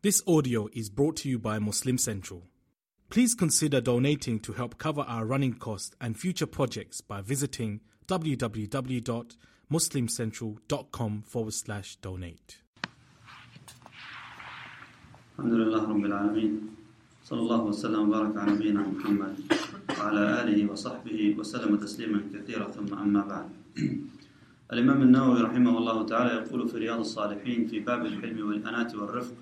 This audio is brought to you by Muslim Central. Please consider donating to help cover our running costs and future projects by visiting www.muslimcentral.com forward slash donate. الحمد لله رب العالمين صلى الله وسلم وبارك على نبينا محمد وعلى آله وصحبه وسلم تسليما كثيرا ثم أما بعد الإمام النووي رحمه الله تعالى يقول في رياض الصالحين في باب الحلم والأناة والرفق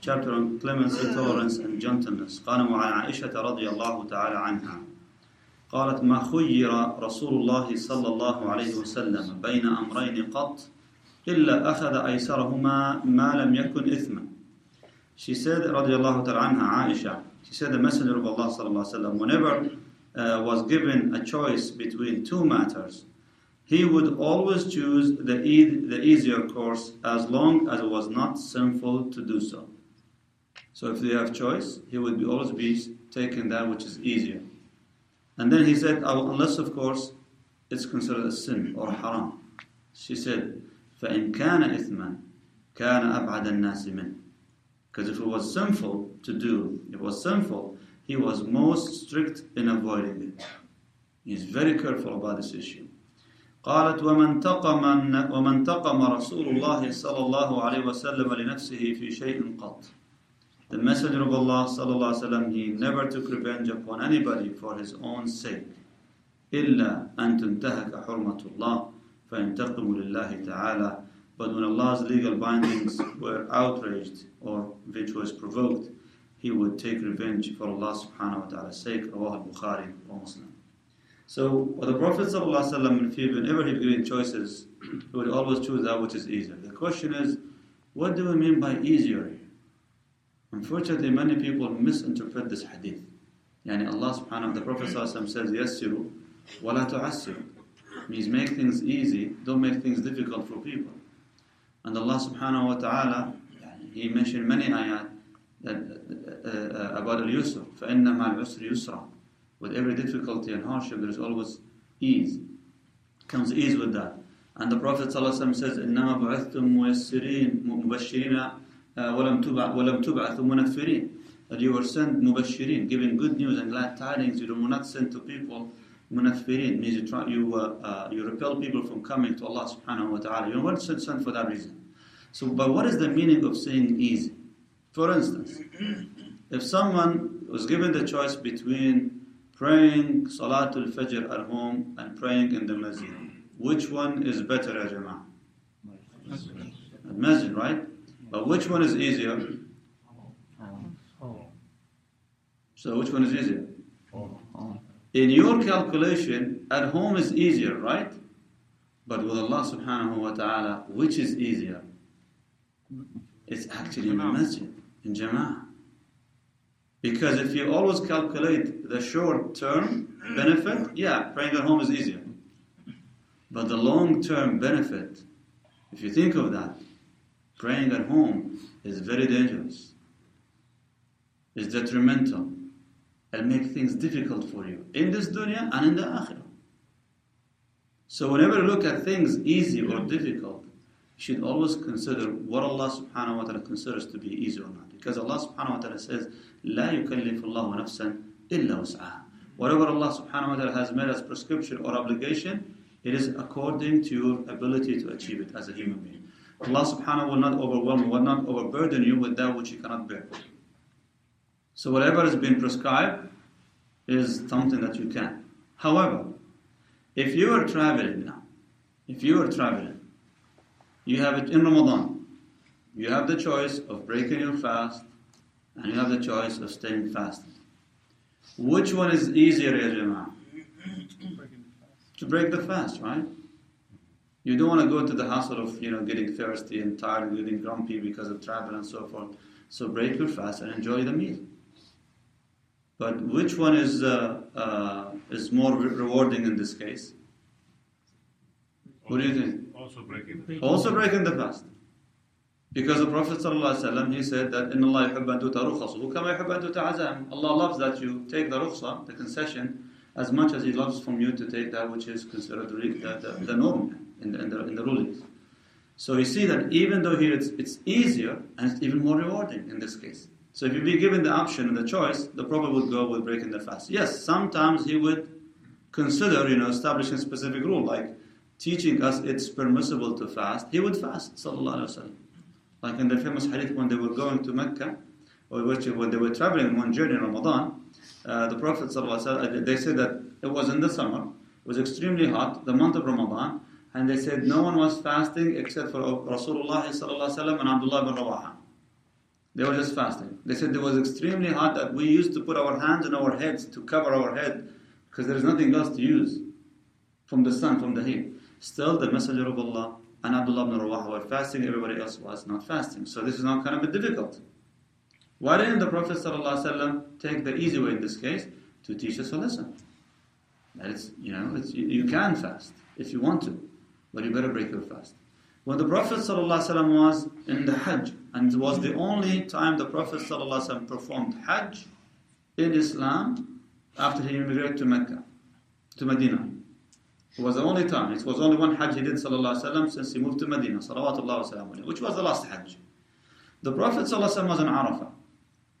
chapter on clemency, tolerance and gentleness قال وعن عائشة رضي الله تعالى عنها قالت ما خير رسول الله صلى الله عليه وسلم بين أمرين قط إلا أخذ أيسرهما ما لم يكن إثما She said, رضي الله تعالى عنها, Aisha, she said the Messenger of Allah صلى الله عليه وسلم, whenever uh, was given a choice between two matters, he would always choose the, e- the easier course as long as it was not sinful to do so. So if they have choice, he would be always be taking that which is easier. And then he said, "Oh, unless of course it's considered a sin or haram. She said, فَإِنْ كَانَ إِثْمًا كَانَ أَبْعَدَ النَّاسِ مِنْهُ Because if it was sinful to do, if it was sinful, he was most strict in avoiding it. He's very careful about this issue. قالت ومن تقم ومن تقم رسول الله صلى الله عليه وسلم لنفسه في شيء قط the Messenger of Allah وسلم, he never took revenge upon anybody for his own sake. إلا أن تنتهك حرمة الله فينتقم لله تعالى But when Allah's legal bindings were outraged or which was provoked, he would take revenge for Allah subhanahu wa ta'ala's sake. Rawah al-Bukhari or Muslim. So the Prophet ﷺ, whenever he was giving choices, he would always choose that which is easier. The question is, what do we mean by easier? Unfortunately, many people misinterpret this hadith. Yani Allah subhanahu wa ta'ala, the Prophet ﷺ says, Yassiru wa la tu'assiru. Means make things easy, don't make things difficult for people. And Allah subhanahu wa ta'ala, He mentioned many ayat that, uh, uh, about al-yusr. فَإِنَّ مَا الْعُسْرِ يُسْرًا With every difficulty and hardship, there is always ease. Comes ease with that. And the Prophet ﷺ says, إِنَّمَا بُعِثْتُم مُيَسِّرِينَ مُبَشِّرِينَ وَلَمْ تُبْعَثُ وَلَمْ تُبْعَثُ مُنَفِّرِينَ That you were sent mubashirin, giving good news and glad tidings. You were not sent to people munaffirin, means you, try, you, uh, uh, you repel people from coming to Allah subhanahu wa ta'ala. You weren't sent, sent for that reason. So, but what is the meaning of saying easy? For instance, if someone was given the choice between praying Salatul Fajr at home and praying in the masjid, which one is better, ya Jama'ah? Masjid, right? But which one is easier? So which one is easier? In your calculation, at home is easier, right? But with Allah subhanahu wa ta'ala, which is easier? It's actually in masjid, in jama'ah. Because if you always calculate the short term benefit, yeah, praying at home is easier. But the long term benefit, if you think of that, praying at home is very dangerous. It's detrimental. It'll make things difficult for you in this dunya and in the akhirah. So whenever you look at things easy or difficult, you should always consider what Allah subhanahu wa ta'ala considers to be easy or not. Because Allah subhanahu wa ta'ala says, لا يكلف الله نفسا إلا وسعها. Whatever Allah subhanahu wa ta'ala has made as prescription or obligation, it is according to your ability to achieve it as a human being. Allah subhanahu wa will not overwhelm you, will not overburden you with that which you cannot bear. So whatever has been prescribed is something that you can. However, if you are traveling now, if you are traveling, you have it in Ramadan, you have the choice of breaking your fast and you have the choice of staying fasting. Which one is easier, Ya Jama'ah? To break the fast, right? You don't want to go to the hassle of you know getting thirsty and tired and getting grumpy because of travel and so forth. So break your fast and enjoy the meal. But which one is uh, uh, is more re- rewarding in this case? Also, what do you think? Also breaking. The fast. Also breaking the fast, because the Prophet ﷺ, he said that in Allah Allah loves that you take the rukhsa, the concession, as much as He loves from you to take that which is considered the, the, the norm in the, in the, in the rulings. So you see that even though here it's, it's easier and it's even more rewarding in this case. So if you be given the option and the choice, the Prophet would go with breaking the fast. Yes, sometimes he would consider, you know, establishing a specific rule, like teaching us it's permissible to fast. He would fast, sallallahu alaihi wasallam. Like in the famous hadith when they were going to Mecca, or when they were traveling on one journey in Ramadan, uh, the Prophet ﷺ, they said that it was in the summer, it was extremely hot, the month of Ramadan, and they said no one was fasting except for Rasulullah and Abdullah bin Rawaha. They were just fasting. They said it was extremely hot that we used to put our hands on our heads to cover our head because there is nothing else to use from the sun, from the heat. Still, the Messenger of Allah and Abdullah ibn Rawaha were fasting, everybody else was not fasting. So this is not kind of a difficult. Why didn't the Prophet ﷺ take the easy way in this case to teach us a lesson? That it's, you know, it's, you, you can fast if you want to, but you better break your fast. When the Prophet ﷺ was in the Hajj, and it was the only time the Prophet ﷺ performed Hajj in Islam after he immigrated to Mecca, to Medina. It was the only time. It was only one Hajj he did ﷺ since he moved to Medina, which was the last Hajj. The Prophet ﷺ was in Arafah.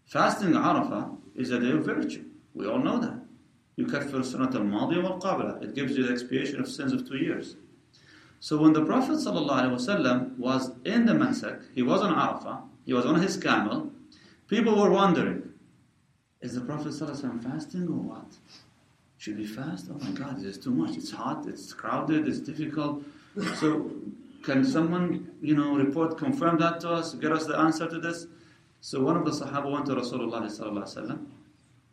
Fasting Arafah is a day of virtue. We all know that. يكفر السنة الماضية والقابلة. It gives you the expiation of sins of two years. So when the Prophet ﷺ was in the Mansak, he was on Arafah, he was on his camel, people were wondering, is the Prophet ﷺ fasting or what? Should we fast? Oh my God, this is too much. It's hot, it's crowded, it's difficult. So can someone, you know, report, confirm that to us, get us the answer to this? So one of the Sahaba went to Rasulullah sallallahu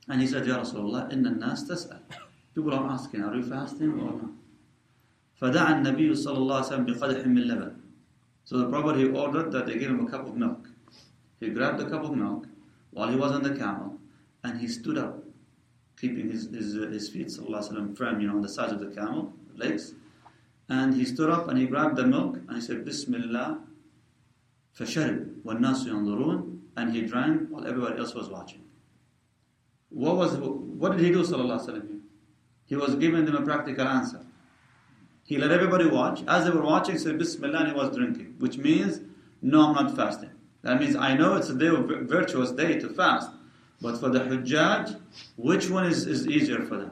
and he said, Ya Rasulullah, inna nas tas'al. People are asking, are you fasting or not? فدعا النبي صلى الله عليه وسلم بقدح من لبن. So the Prophet he ordered that they give him a cup of milk. He grabbed the cup of milk while he was on the camel and he stood up, keeping his, his, his feet وسلم, firm you know, on the sides of the camel, legs. And he stood up and he grabbed the milk and he said, Bismillah, فشرب والناس ينظرون and he drank while everybody else was watching. What was what did he do, sallallahu alaihi He was giving them a practical answer. He let everybody watch. As they were watching, he said Bismillah, and he was drinking, which means, no, I'm not fasting. That means I know it's a day of virtuous day to fast, but for the Hujjaj, which one is, is easier for them?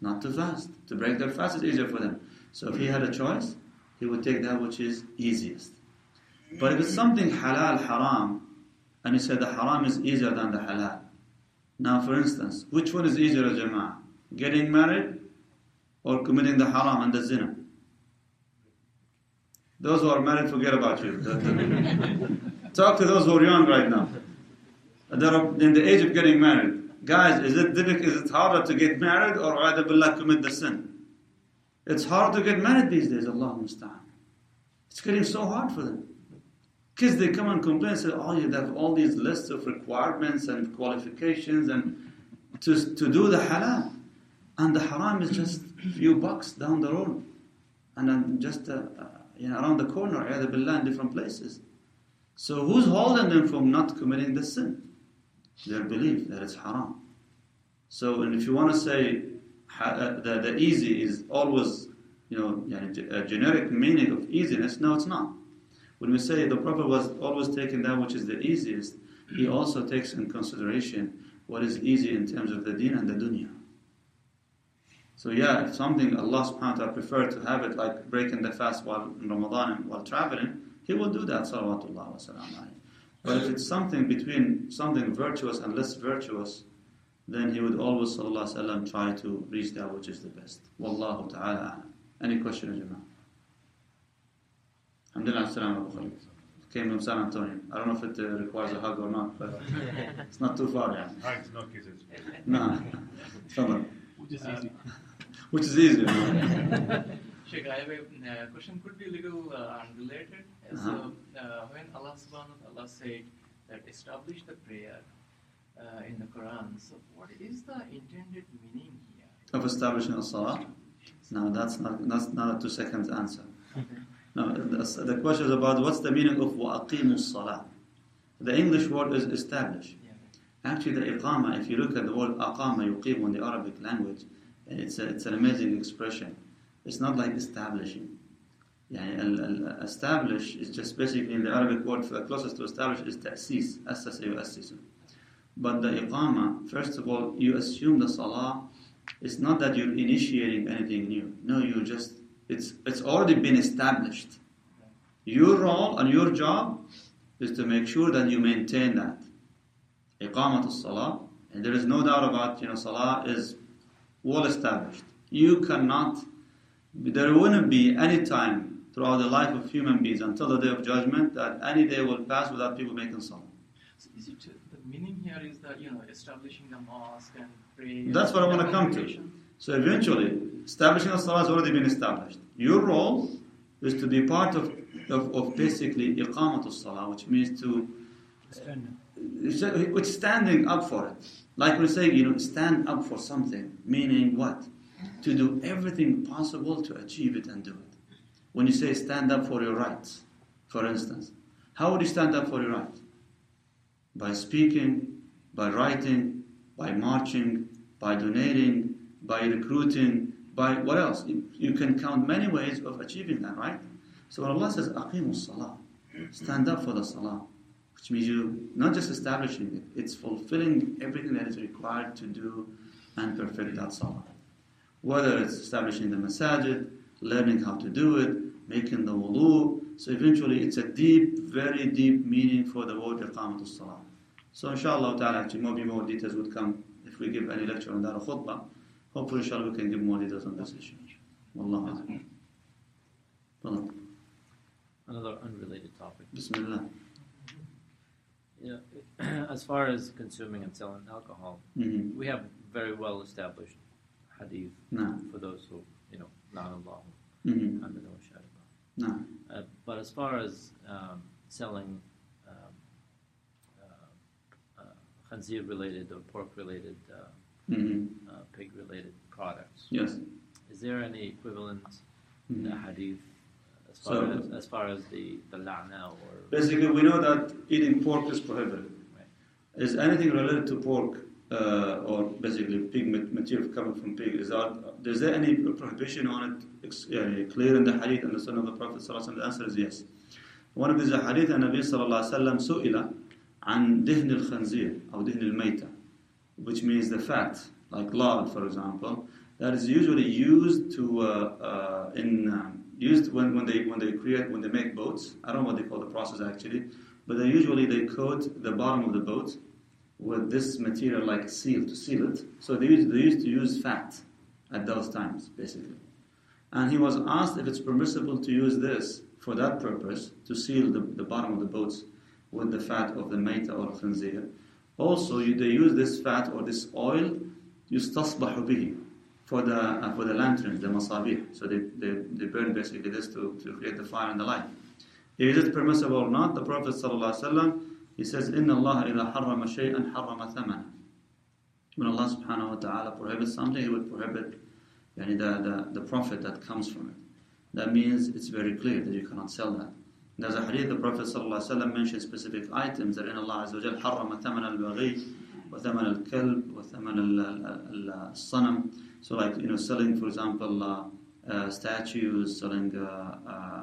Not to fast. To break their fast is easier for them. So if he had a choice, he would take that which is easiest. But if it's something halal, haram, and he said the haram is easier than the halal. Now, for instance, which one is easier, Jama'ah? Getting married or committing the haram and the zina? Those who are married, forget about you. Talk to those who are young right now. That are in the age of getting married. Guys, is it difficult? Is it harder to get married or either billah commit the sin? It's hard to get married these days, Allah musta'an. It's getting so hard for them. Kids, they come and complain and say, oh, you have all these lists of requirements and qualifications and to, to do the halal. And the haram is just a few bucks down the road. And then just uh, uh, you know, around the corner, either billah in different places. So who's holding them from not committing the sin? Their belief that it's haram. So, and if you want to say uh, the, the easy is always, you know, a generic meaning of easiness, no, it's not. When we say the Prophet was always taking that which is the easiest, he also takes in consideration what is easy in terms of the deen and the dunya. So yeah, if something Allah subhanahu wa ta'ala preferred to have it like breaking the fast while in Ramadan and while traveling, he will do that, salawatullah wa salam But if it's something between something virtuous and less virtuous, then he would always sallallahu try to reach that which is the best. Wallahu ta'ala. Any question, Jama'ah? Alhamdulillah, Assalamu alaikum. Came from San Antonio. I don't know if it uh, requires a hug or not, but it's not too far, yeah. Hugs, no kisses. No. Which is easy Which is easy. Sheikh, I have a uh, question, could be a little uh, unrelated. Uh-huh. So, uh, when Allah subhanahu wa ta'ala said that establish the prayer uh, in the Quran, so what is the intended meaning here? Of establishing a salah? No, that's not, that's not a two seconds answer. Now, the question is about what's the meaning of وَأَقِيمُوا الصَّلَاةِ The English word is establish. Actually, the iqama, if you look at the word aqama, yuqim in the Arabic language, it's, a, it's an amazing expression. It's not like establishing. يعني ال- ال- establish is just basically in the Arabic word for the closest to establish is تأسيس أسس يؤسس but the iqama first of all you assume the salah it's not that you're initiating anything new no you just it's it's already been established your role and your job is to make sure that you maintain that iqamat salah and there is no doubt about you know salah is well established you cannot there wouldn't be any time throughout the life of human beings until the day of judgment that any day will pass without people making salah. So is it the meaning here is that you know establishing the mosque and pray? That's what I want to come to. So eventually, establishing the salah has already been established. Your role is to be part of, of, of basically iqamatul salah, which means to it's standing up for it. Like we say, you know, stand up for something, meaning what? To do everything possible to achieve it and do it. When you say stand up for your rights, for instance, how would you stand up for your rights? By speaking, by writing, by marching, by donating, by recruiting, by what else? You, can count many ways of achieving that, right? So Allah says, Aqimus Salah, stand up for the Salah, which means you not just establishing it, it's fulfilling everything that is required to do and perfect that Salah. Whether it's establishing the masajid, learning how to do it, making the wudu. So eventually it's a deep, very deep meaning for the word iqamatul salah. So inshallah ta'ala, actually maybe more details would come if we give any lecture on that or khutbah. Hopefully inshallah we can give more details on this issue. Wallahu Another unrelated topic. Bismillah. You know, as far as consuming and selling alcohol, Mhm. we have very well established hadith No. for those who, you know, not Allah, Mhm. and no. Uh, but as far as um, selling um, uh, uh, khanzir related or pork related, uh, Mhm. uh, pig related products, Yes. is there any equivalent in the Mhm. hadith So- as, as far as the, the la'na or Basically, we know that eating pork is prohibited. Right. Is anything related to pork uh, or basically pig ma- material coming from pig? Is that is there any prohibition on it ex- يعني clear in the hadith and the sunnah of the Prophet صلى الله عليه وسلم? The answer is yes. One of these hadith النبي صلى الله عليه وسلم سئل عن دهن الخنزير أو دهن الميتة, which means the fat, like lard, for example, that is usually used to uh, uh, in um, used when, when they when they create when they make boats. I don't know what they call the process actually, but they usually they coat the bottom of the boat with this material like seal to seal it. So they used, they used to use fat at those times, basically. And he was asked if it's permissible to use this for that purpose, to seal the, the bottom of the boats with the fat of the maita or khanzir. Also, you, they use this fat or this oil, يستصبح به, for the, uh, for the lanterns, the masabih. So they, they, they burn basically this to, to create the fire and the light. Is it permissible or not? The Prophet ﷺ, he says, إِنَّ اللَّهَ إِذَا حَرَّمَ شَيْئًا حَرَّمَ ثَمَنًا When Allah subhanahu wa ta'ala prohibits something, He would prohibit yani, the, the, the profit that comes from it. That means it's very clear that you cannot sell that. There's a hadith, the Prophet ﷺ mentions specific items that in Allah Azza wa Jal حرم ثمن البغي وثمن الكلب وثمن الصنم. so like you know, selling, for example, uh, uh, statues, selling uh, uh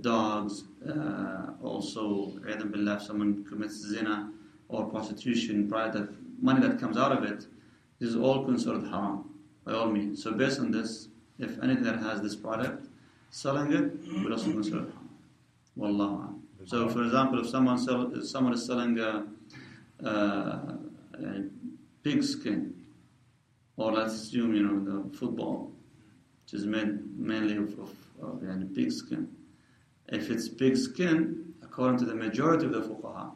dogs. Uh, also, adam billah, if someone commits zina or prostitution, pride that money that comes out of it, this is all considered haram by all means. So based on this, if anything that has this product, selling it would also consider haram. Wallah, So for example, if someone sell, if someone is selling a, a, a pig skin or let's assume, you know, the football, which is made mainly of, of, of yani pig skin. If it's pig skin, according to the majority of the fuqaha,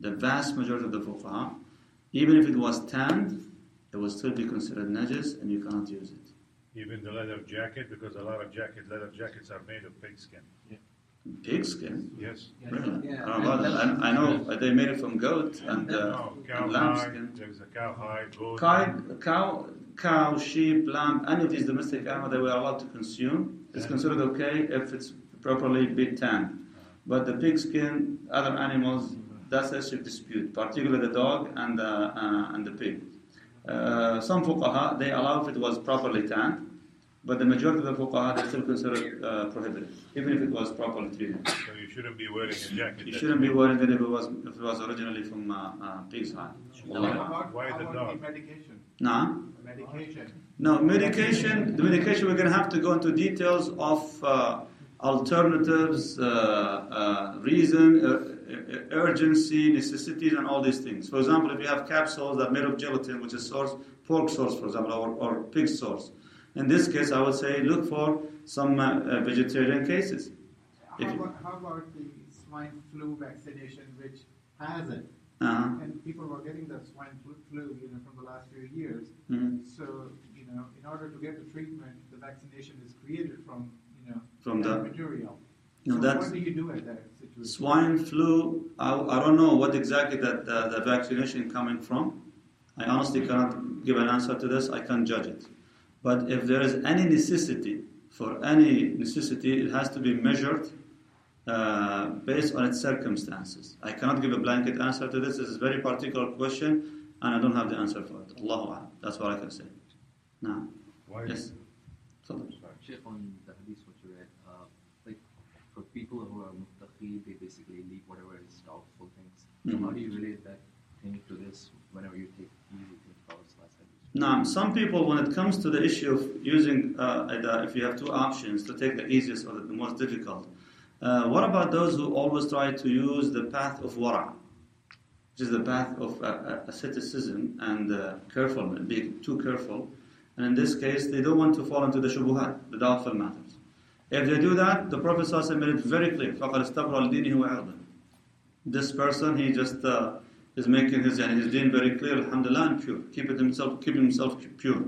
the vast majority of the fuqaha, even if it was tanned, it will still be considered najis and you cannot use it. Even the leather jacket, because a lot of jacket, leather jackets are made of pig pigskin. Pig skin? Yes. Really? Yeah. I don't know. I, I know they made it from goat and, uh, No, and lamb hide, skin. there's a cow hide, goat Cow, cow, cow, sheep, lamb, any of these domestic animals they were allowed to consume is Yeah. considered okay if it's properly bit tanned. But the pig skin, other animals, that's a issue of dispute, particularly the dog and the, uh, and the pig. Uh, some fuqaha, they allow if it was properly tanned, But the majority of the fuqaha, they still consider it uh, prohibited, even if it was properly treated. So you shouldn't be wearing a jacket. You shouldn't be wearing it if it was, if it was originally from uh, uh, pig's hide. How Wallahu a'lam. Why how the about dog? the medication? Nah. Medication. No, medication, the medication, we're going to have to go into details of uh, alternatives, uh, uh, reason, uh, uh, urgency, necessities, and all these things. For example, if you have capsules that are made of gelatin, which is source, pork source, for example, or, or pig source. In this case, I would say look for some uh, uh, vegetarian cases. How about, how about the swine flu vaccination, which has it? Uh-huh. And people were getting the swine flu, flu, you know, from the last few years. Mhm. So, you know, in order to get the treatment, the vaccination is created from, you know, From that the- material. No, so that's- what do you do at that situation? Swine flu, I, I don't know what exactly that the, the vaccination coming from. I honestly cannot give an answer to this. I can't judge it. But if there is any necessity for any necessity, it has to be measured uh, based on its circumstances. I cannot give a blanket answer to this. This is a very particular question, and I don't have the answer for it. Allahu A'lam. That's what I can say. Now, Why? yes. Tafadhal. Sheikh, on the hadith what you read, uh, like for people who are muttaqi, they basically leave whatever is doubtful things. So Mhm. how do you relate that thing to this whenever you take easy things for last hadith? Now, some people, when it comes to the issue of using, uh, the, if you have two options, to take the easiest or the most difficult, uh, what about those who always try to use the path of wara, which is the path of uh, uh, asceticism and uh, carefulness, being too careful? And in this case, they don't want to fall into the shubuhat, the doubtful matters. If they do that, the Prophet ﷺ made it very clear, فَقَدْ اسْتَبْرَ لِدِينِهِ وَعِرْضِهِ This person, he just uh, is making his, and his deen very clear, alhamdulillah, and pure. Keep it himself, keeping himself pure.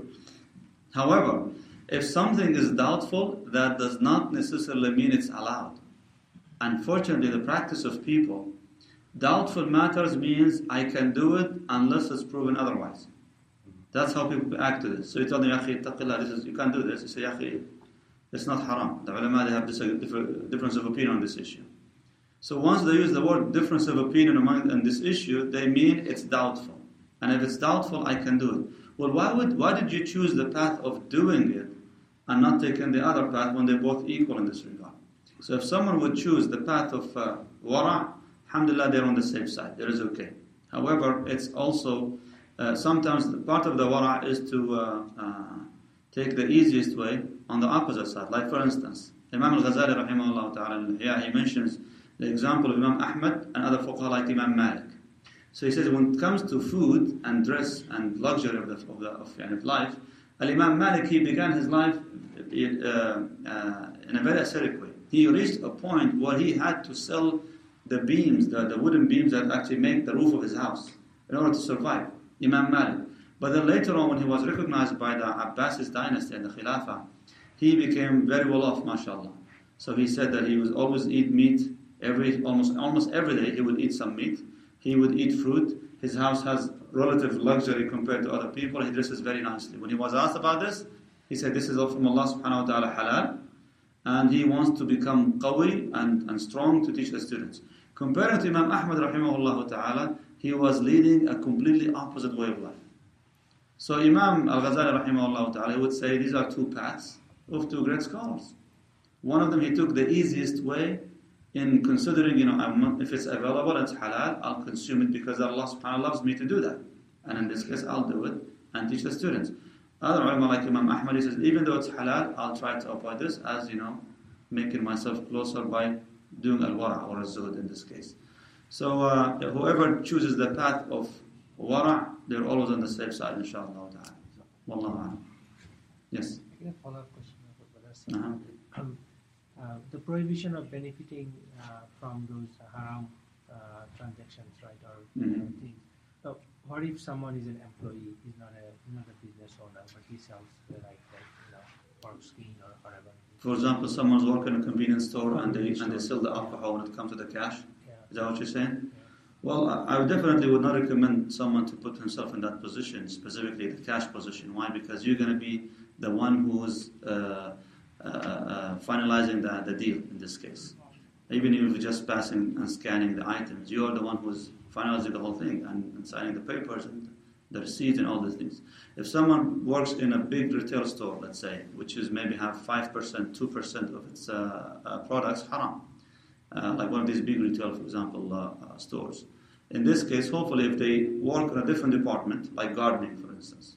However, if something is doubtful, that does not necessarily mean it's allowed. Unfortunately, the practice of people, doubtful matters means I can do it unless it's proven otherwise. That's how people act to this. So you tell them, Ya akhi, ittaqillah, this is, you can't do this. You say, Ya akhi, it's not haram. The ulama, they have this, uh, difference of opinion on this issue. So once they use the word difference of opinion among on this issue, they mean it's doubtful. And if it's doubtful, I can do it. Well, why would why did you choose the path of doing it and not taking the other path when they're both equal in this regard? So if someone would choose the path of uh, wara, alhamdulillah, they're on the safe side. There is okay. However, it's also uh, sometimes the part of the wara is to uh, uh, take the easiest way on the opposite side. Like for instance, Imam al-Ghazali rahimahullah ta'ala, Ihya, he mentions the example of Imam Ahmad and other fuqaha like Imam Malik. So he says when it comes to food and dress and luxury of, the, of, the, of, of life, Al-Imam Malik, he began his life uh, uh, in a very ascetic way. He reached a point where he had to sell the beams, the, the wooden beams that actually make the roof of his house in order to survive. Imam Malik. But then later on, when he was recognized by the Abbasid dynasty and the Khilafah, he became very well off, mashallah. So he said that he would always eat meat every almost almost every day. He would eat some meat. He would eat fruit. His house has relative luxury compared to other people. He dresses very nicely. When he was asked about this, he said, "This is all from Allah Subhanahu wa Taala halal," and he wants to become qawi and, and strong to teach the students. Comparing to Imam Ahmad rahimahullah ta'ala, he was leading a completely opposite way of life. So Imam Al-Ghazali rahimahullah ta'ala would say these are two paths of two great scholars. One of them he took the easiest way in considering, you know, if it's available, it's halal, I'll consume it because Allah subhanahu wa ta'ala loves me to do that. And in this case, I'll do it and teach the students. Other ulama like Imam Ahmad, he says, even though it's halal, I'll try to avoid this as, you know, making myself closer by doing al-wara or al-zuhd in this case. So uh, whoever chooses the path of wara, they're always on the safe side, inshallah ta'ala. Wallahu a'lam. Yes. I get a follow-up question about what I. Uh-huh. Uh, the prohibition of benefiting uh, from those haram uh, transactions, right, or Mhm. things. So, what if someone is an employee, he's not a not a business owner, but he sells like like you know pork skin or whatever. For example, someone's working in a convenience store and they and they sell the alcohol when it comes to the cash. Yeah. Is that what you're saying? Well, I I definitely would not recommend someone to put himself in that position, specifically the cash position. Why? Because you're going to be the one who's uh, finalizing the, the deal in this case. Even if you're just passing and scanning the items, you're the one who's finalizing the whole thing and, and signing the papers and the receipt and all these things. If someone works in a big retail store, let's say, which is maybe have 5%, 2% of its uh, uh, products haram, uh, like one of these big retail, for example, uh, uh, stores. In this case, hopefully, if they work in a different department, like gardening, for instance,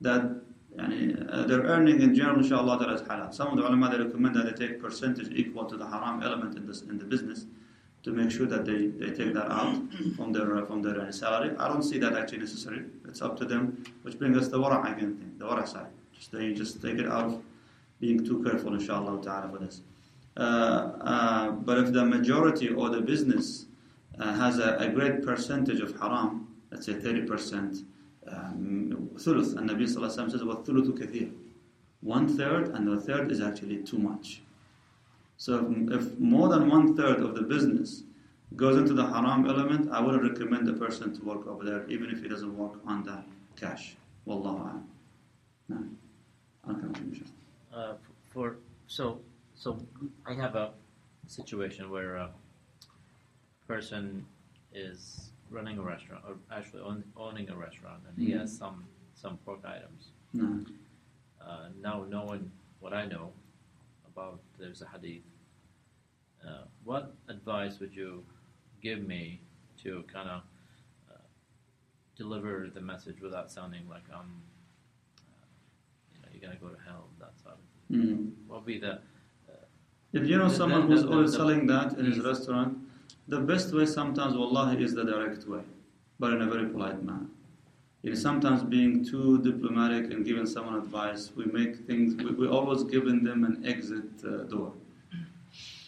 that yani, uh, they're earning in general, inshallah, that is halal. Some of the ulama they recommend that they take percentage equal to the haram element in this in the business to make sure that they, they take that out from their uh, from their uh, salary. I don't see that actually necessary. It's up to them, which brings us the wara again thing, the wara side. Just they just take it out of being too careful, inshallah ta'ala, for this. Uh, uh, but if the majority or the business uh, has a, a great percentage of haram, let's say 30%, um, thuluth, and Nabi Sallallahu Alaihi Wasallam says, وَالثُّلُثُ كَثِيرٌ One third, and the third is actually too much. So if, if more than one third of the business goes into the haram element, I would recommend the person to work over there, even if he doesn't work on the cash. Wallahu a'lam. No. I'll come to you, inshallah. Uh, for so so I have a situation where a person is running a restaurant or actually own, owning a restaurant and he Mhm. has some some pork items. No. Uh, now knowing what I know about there's a hadith, uh, what advice would you give me to kind of uh, deliver the message without sounding like I'm, uh, you know, you're gonna go to hell, that sort of thing? Mm. What would be the If you know The- someone the- who's the- always selling that in his restaurant, the best way sometimes, wallahi, is the direct way, but in a very polite manner. You know, sometimes being too diplomatic and giving someone advice, we make things, we, we always giving them an exit uh, door.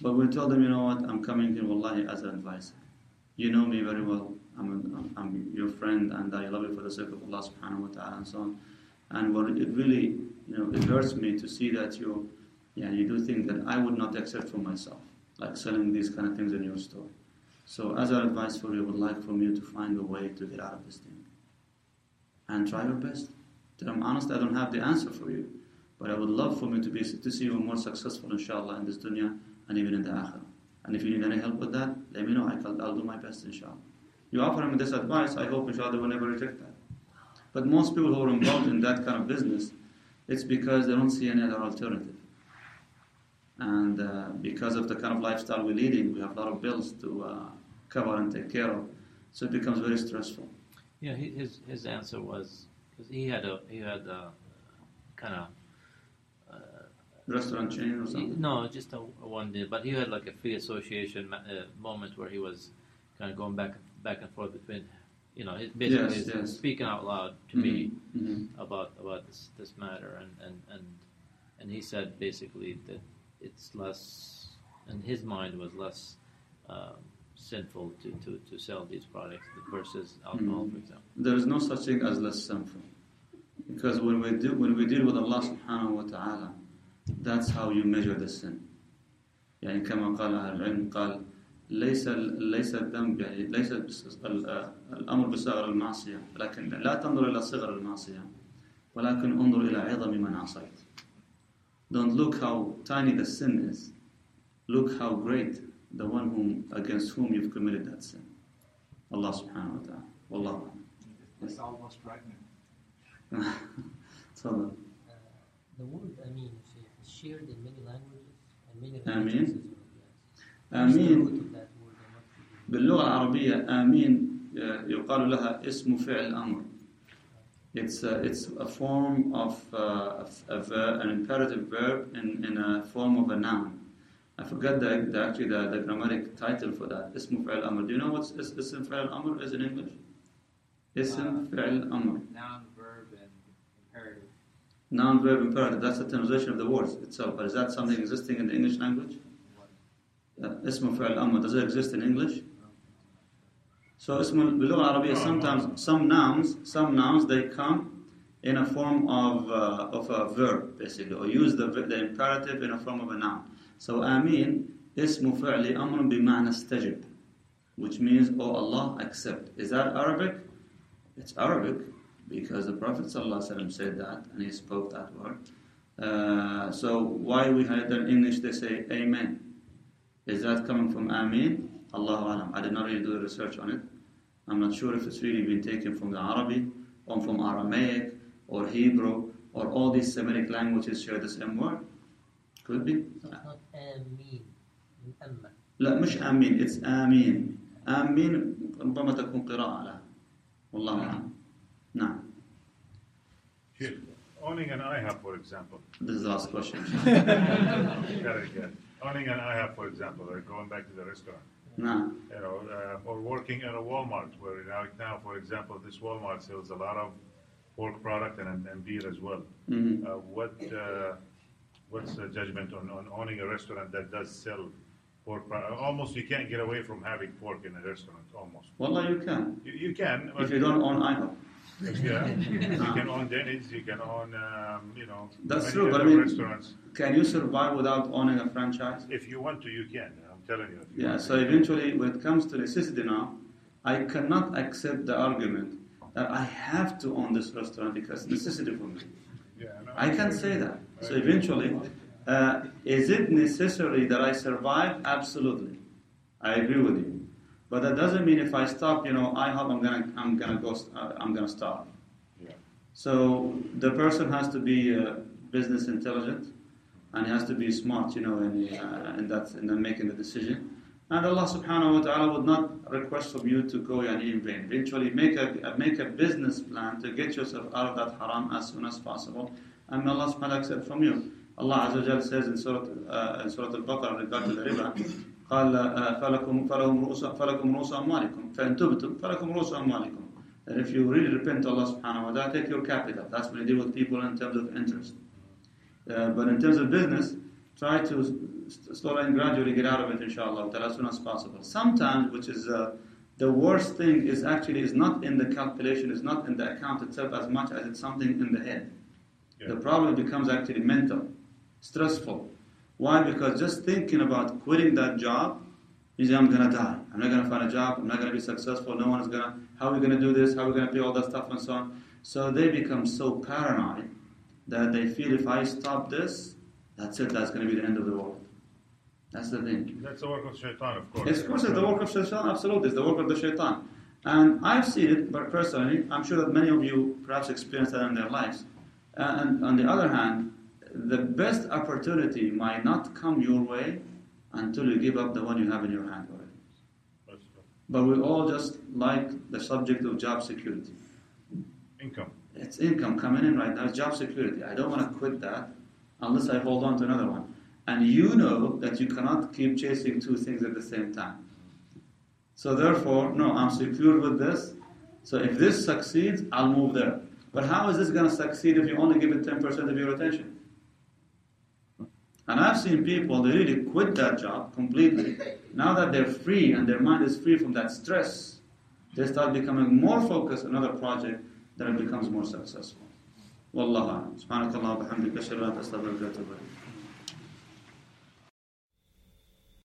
But we tell them, you know what, I'm coming here, wallahi, as an advisor. You know me very well. I'm, I'm, I'm your friend and I love you for the sake of Allah subhanahu wa ta'ala and so on. And what it really, you know, it hurts me to see that you, yeah, you do things that I would not accept for myself, like selling these kind of things in your store. So as an advice for you, I would like from you to find a way to get out of this thing. And try your best. I'm honest, I don't have the answer for you. But I would love for me to be to see you more successful, inshallah, in this dunya and even in the akhirah. And if you need any help with that, let me know. I can, I'll do my best, inshallah. You offer him this advice, I hope, inshallah, they will never reject that. But most people who are involved in that kind of business, it's because they don't see any other alternative. And uh, because of the kind of lifestyle we're leading, we have a lot of bills to uh, cover and take care of. So it becomes very stressful. Yeah, his his answer was because he had a he had a kind of uh, Restaurant chain or he- something. no, just a, a one day, but he had like a free association ma- uh, moment where he was kind of going back back and forth between, you know, basically Yes, yes. speaking out loud to me Mhm. about about this this matter, and and and and he said basically that it's less, in his mind was less. Um, sinful to, to, to sell these products versus alcohol, Mhm. for example. There is no such thing as less sinful. Because when we do, when we deal with Allah subhanahu wa ta'ala, that's how you measure the sin. يعني كما قال أهل العلم قال ليس ليس الذنب يعني ليس بس- ال- آه، الأمر بصغر المعصية لكن لا تنظر إلى صغر المعصية ولكن انظر إلى عظم من عصيت. Don't look how tiny the sin is. Look how great the one whom against whom you've committed that sin. Allah subhanahu wa ta'ala. Wallahu a'lam. It's almost right now. تفضل Uh, the word Amin Sheikh, is shared in many languages and many Amin. religions as well. Yes. What's the آمين root of that word and what should we do? باللغة العربية آمين يقال لها اسم فعل أمر. It's a, it's a form of uh, a, a ver- an imperative verb in, in a form of a noun. I forgot the, the actually the, the grammatic title for that. اسم فعل أمر. Do you know what is- اسم فعل أمر is in English? اسم فعل أمر. Noun, verb, and imperative. Noun, verb, imperative. That's the translation of the words itself. But is that something existing in the English language? Uh, اسم فعل أمر. Does it exist in English? So اسم باللغة العربية sometimes some nouns some nouns they come in a form of uh, of a verb basically or use the the imperative in a form of a noun. So آمين اسم فعل أمر بمعنى استجب which means oh Allah accept. Is that Arabic? It's Arabic because the Prophet ﷺ said that and he spoke that word. Uh, so why we had that in English they say Amen. Is that coming from Amin? Allahu Alam. I did not really do the research on it. I'm not sure if it's really been taken from the Arabic or from Aramaic or Hebrew or all these Semitic languages share the same word? Could be. So it's not آمين من أما لا مش آمين it's آمين آمين ربما تكون قراءة لها والله أعلم نعم Sheikh, owning an IHOP, for example, This is the last question. got it again. Owning an IHOP, for example, or going back to the restaurant, نعم you know, uh, or working at a Walmart, where right now, for example, this Walmart sells a lot of pork product and, and beer as well. Mhm. Uh, what uh, what's the judgment on, on owning a restaurant that does sell pork product? Almost you can't get away from having pork in a restaurant. Almost Wallah, you can. you, you can. If you don't own IHOP. yeah, you can own Denny's, you can own um, you know That's many true, but I other mean- restaurants. Can you survive without owning a franchise? If you want to, you can. I'm telling you. If you Yeah, want so to. eventually, when it comes to necessity now, I cannot accept the argument that I have to own this restaurant because it's necessity for me. Yeah, no, I can't say that. So eventually, uh, is it necessary that I survive? Absolutely. I agree with you. But that doesn't mean if I stop, you know, I hope I'm gonna, I'm gonna go, uh, I'm gonna starve. Yeah. So the person has to be uh, business intelligent, and he has to be smart, you know, in, uh, in that, in the making the decision. And Allah Subhanahu wa Taala would not request from you to go yani, in vain. Eventually, make a make a business plan to get yourself out of that haram as soon as possible, and may Allah Subhanahu wa Taala accept from you. Allah Azza wa Jalla says in Surah uh, in Surah Al-Baqarah regarding the riba. قال آه، فلكم فلهم رؤوس فلكم رؤوس أموالكم فإن تبتم فلكم رؤوس أموالكم that if you really repent to Allah subhanahu wa ta'ala, take your capital. That's when you deal with people in terms of interest. Uh, but in terms of business, try to s- slowly and gradually get out of it, inshallah, ta'ala, as soon as possible. Sometimes, which is uh, the worst thing, is actually is not in the calculation, is not in the account itself as much as it's something in the head. Yeah. The problem becomes actually mental, stressful. Why? Because just thinking about quitting that job means I'm gonna die. I'm not gonna find a job. I'm not gonna be successful. No one is gonna. How are we gonna do this? How are we gonna pay all that stuff and so on? So they become so paranoid that they feel if I stop this, that's it. That's gonna be the end of the world. That's the thing. That's the work of shaitan, of course. Yes, of course, it's the work of shaitan. Absolutely, it's the work of the shaitan. And I've seen it, but personally, I'm sure that many of you perhaps experienced that in their lives. Uh, and on the other hand, the best opportunity might not come your way until you give up the one you have in your hand already. But we all just like the subject of job security. income. It's income coming in right now, it's job security. I don't want to quit that unless I hold on to another one. And you know that you cannot keep chasing two things at the same time. So therefore, no, I'm secured with this. So if this succeeds, I'll move there. But how is this going to succeed if you only give it 10% of your attention? And I've seen people, they really quit that job completely. Now that they're free and their mind is free from that stress, they start becoming more focused on another project, then it becomes more successful. والله أعلم. سبحانك اللهم وبحمدك أشهد أن لا إله إلا أنت أستغفرك وأتوب إليك.